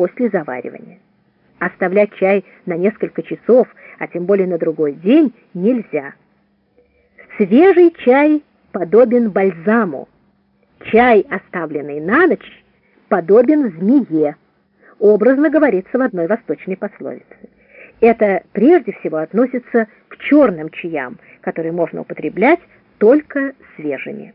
после заваривания. Оставлять чай на несколько часов, а тем более на другой день, нельзя. Свежий чай подобен бальзаму. Чай, оставленный на ночь, подобен змее. Образно говорится в одной восточной пословице. Это прежде всего относится к черным чаям, которые можно употреблять только свежими.